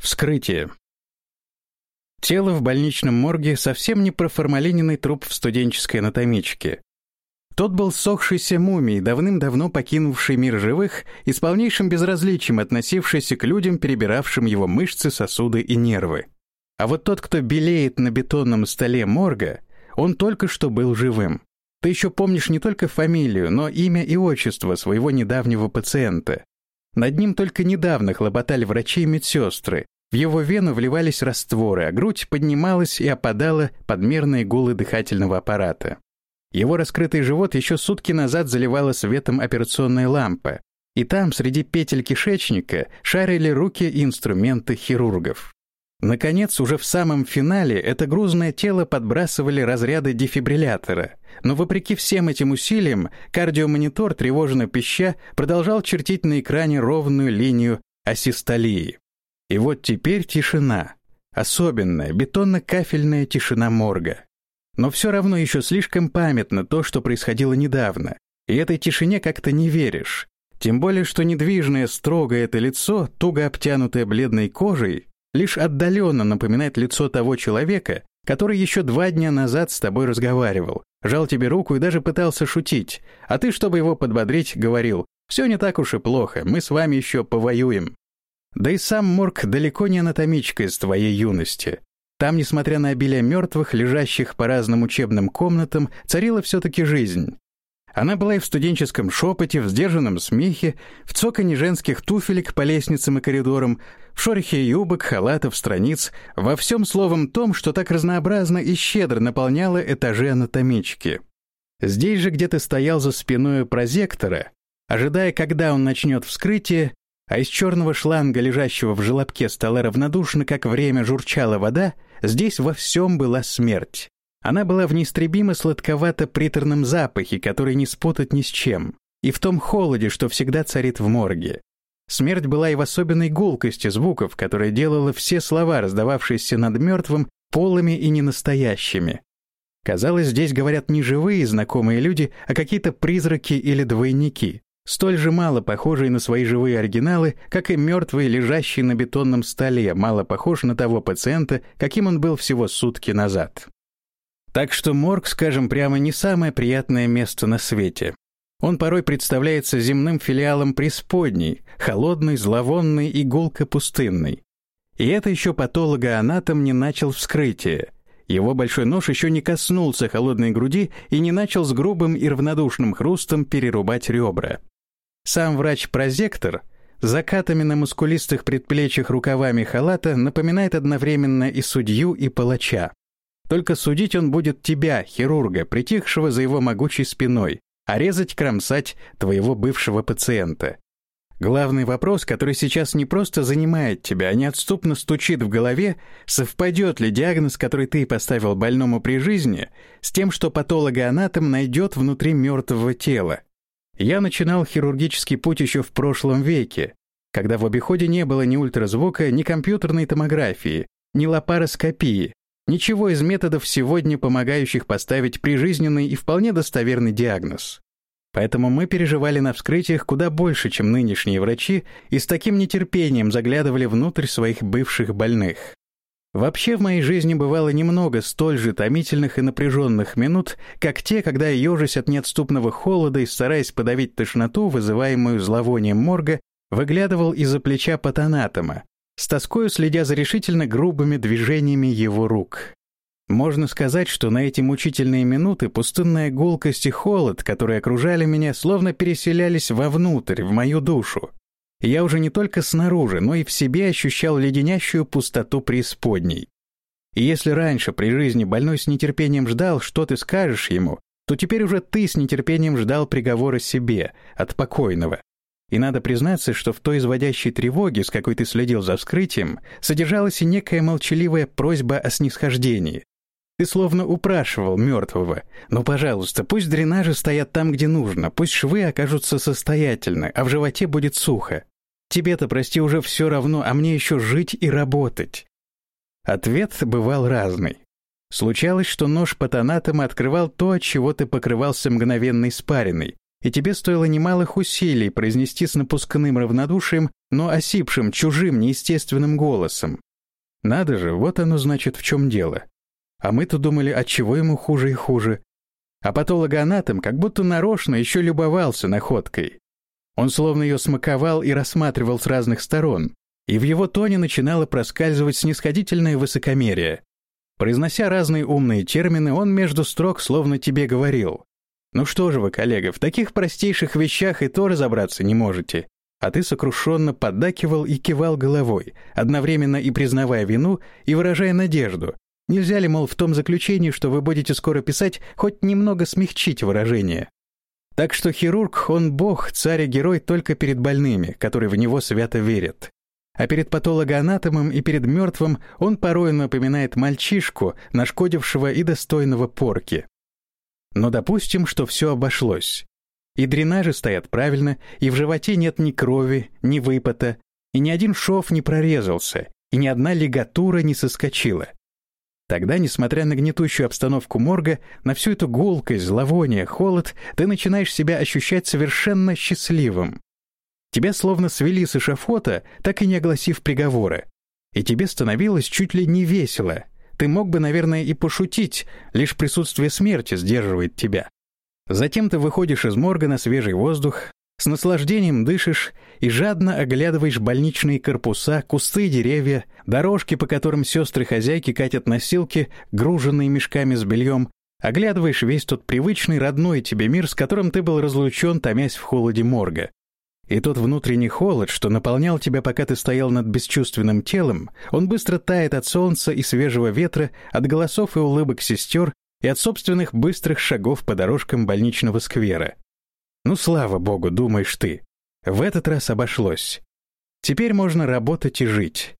Вскрытие. Тело в больничном морге совсем не проформалиненный труп в студенческой анатомичке. Тот был сохшийся мумией, давным-давно покинувший мир живых и с полнейшим безразличием относившийся к людям, перебиравшим его мышцы, сосуды и нервы. А вот тот, кто белеет на бетонном столе морга, он только что был живым. Ты еще помнишь не только фамилию, но имя и отчество своего недавнего пациента. Над ним только недавно хлопотали врачи и медсестры. В его вену вливались растворы, а грудь поднималась и опадала под мерные гулы дыхательного аппарата. Его раскрытый живот еще сутки назад заливала светом операционная лампа, и там, среди петель кишечника, шарили руки и инструменты хирургов. Наконец, уже в самом финале это грузное тело подбрасывали разряды дефибриллятора, но вопреки всем этим усилиям, кардиомонитор, тревожно пища, продолжал чертить на экране ровную линию асистолии. И вот теперь тишина. Особенная, бетонно-кафельная тишина морга. Но все равно еще слишком памятно то, что происходило недавно. И этой тишине как-то не веришь. Тем более, что недвижное, строгое это лицо, туго обтянутое бледной кожей, лишь отдаленно напоминает лицо того человека, который еще два дня назад с тобой разговаривал, жал тебе руку и даже пытался шутить, а ты, чтобы его подбодрить, говорил «Все не так уж и плохо, мы с вами еще повоюем». Да и сам морг далеко не анатомичка из твоей юности. Там, несмотря на обилие мертвых, лежащих по разным учебным комнатам, царила все-таки жизнь. Она была и в студенческом шепоте, в сдержанном смехе, в цоканье женских туфелек по лестницам и коридорам, в шорохе юбок, халатов, страниц, во всем словом том, что так разнообразно и щедро наполняло этажи анатомички. Здесь же где-то стоял за спиной прозектора, ожидая, когда он начнет вскрытие, а из черного шланга, лежащего в желобке стола равнодушно, как время журчала вода, здесь во всем была смерть. Она была в неистребимо сладковато-приторном запахе, который не спутать ни с чем, и в том холоде, что всегда царит в морге. Смерть была и в особенной гулкости звуков, которая делала все слова, раздававшиеся над мертвым, полыми и ненастоящими. Казалось, здесь говорят не живые знакомые люди, а какие-то призраки или двойники, столь же мало похожие на свои живые оригиналы, как и мертвый, лежащий на бетонном столе, мало похож на того пациента, каким он был всего сутки назад. Так что морг, скажем прямо, не самое приятное место на свете. Он порой представляется земным филиалом преисподней, холодный, зловонный и гулко-пустынный. И это еще патологоанатом не начал вскрытие. Его большой нож еще не коснулся холодной груди и не начал с грубым и равнодушным хрустом перерубать ребра. Сам врач-прозектор закатами на мускулистых предплечьях рукавами халата напоминает одновременно и судью, и палача. Только судить он будет тебя, хирурга, притихшего за его могучей спиной, а резать, кромсать твоего бывшего пациента. Главный вопрос, который сейчас не просто занимает тебя, а неотступно стучит в голове, совпадет ли диагноз, который ты поставил больному при жизни, с тем, что патологоанатом найдет внутри мертвого тела. Я начинал хирургический путь еще в прошлом веке, когда в обиходе не было ни ультразвука, ни компьютерной томографии, ни лапароскопии, Ничего из методов сегодня помогающих поставить прижизненный и вполне достоверный диагноз. Поэтому мы переживали на вскрытиях куда больше, чем нынешние врачи, и с таким нетерпением заглядывали внутрь своих бывших больных. Вообще в моей жизни бывало немного столь же томительных и напряженных минут, как те, когда я, ежась от неотступного холода и стараясь подавить тошноту, вызываемую зловонием морга, выглядывал из-за плеча патанатома, с тоскою следя за решительно грубыми движениями его рук. Можно сказать, что на эти мучительные минуты пустынная гулкость и холод, которые окружали меня, словно переселялись вовнутрь, в мою душу. Я уже не только снаружи, но и в себе ощущал леденящую пустоту преисподней. И если раньше при жизни больной с нетерпением ждал, что ты скажешь ему, то теперь уже ты с нетерпением ждал приговора себе, от покойного. И надо признаться, что в той изводящей тревоге, с какой ты следил за вскрытием, содержалась и некая молчаливая просьба о снисхождении. Ты словно упрашивал мертвого. «Ну, пожалуйста, пусть дренажи стоят там, где нужно, пусть швы окажутся состоятельны, а в животе будет сухо. Тебе-то, прости, уже все равно, а мне еще жить и работать». Ответ бывал разный. Случалось, что нож патанатома открывал то, от чего ты покрывался мгновенной спариной, и тебе стоило немалых усилий произнести с напускным равнодушием, но осипшим, чужим, неестественным голосом. Надо же, вот оно значит в чем дело. А мы-то думали, от чего ему хуже и хуже. А патологоанатом как будто нарочно еще любовался находкой. Он словно ее смаковал и рассматривал с разных сторон, и в его тоне начинало проскальзывать снисходительное высокомерие. Произнося разные умные термины, он между строк словно тебе говорил. «Ну что же вы, коллега, в таких простейших вещах и то разобраться не можете». А ты сокрушенно поддакивал и кивал головой, одновременно и признавая вину, и выражая надежду. Нельзя ли, мол, в том заключении, что вы будете скоро писать, хоть немного смягчить выражение? Так что хирург, он бог, царь и герой только перед больными, которые в него свято верят а перед патологоанатомом и перед мертвым он порой напоминает мальчишку, нашкодившего и достойного порки. Но допустим, что все обошлось. И дренажи стоят правильно, и в животе нет ни крови, ни выпота, и ни один шов не прорезался, и ни одна лигатура не соскочила. Тогда, несмотря на гнетущую обстановку морга, на всю эту гулкость, зловоние, холод, ты начинаешь себя ощущать совершенно счастливым. Тебя словно свели с эшафота, так и не огласив приговора. И тебе становилось чуть ли не весело. Ты мог бы, наверное, и пошутить, лишь присутствие смерти сдерживает тебя. Затем ты выходишь из морга на свежий воздух, с наслаждением дышишь и жадно оглядываешь больничные корпуса, кусты деревья, дорожки, по которым сестры-хозяйки катят носилки, груженные мешками с бельем, оглядываешь весь тот привычный родной тебе мир, с которым ты был разлучен, томясь в холоде морга. И тот внутренний холод, что наполнял тебя, пока ты стоял над бесчувственным телом, он быстро тает от солнца и свежего ветра, от голосов и улыбок сестер и от собственных быстрых шагов по дорожкам больничного сквера. Ну, слава богу, думаешь ты. В этот раз обошлось. Теперь можно работать и жить.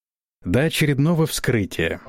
До очередного вскрытия.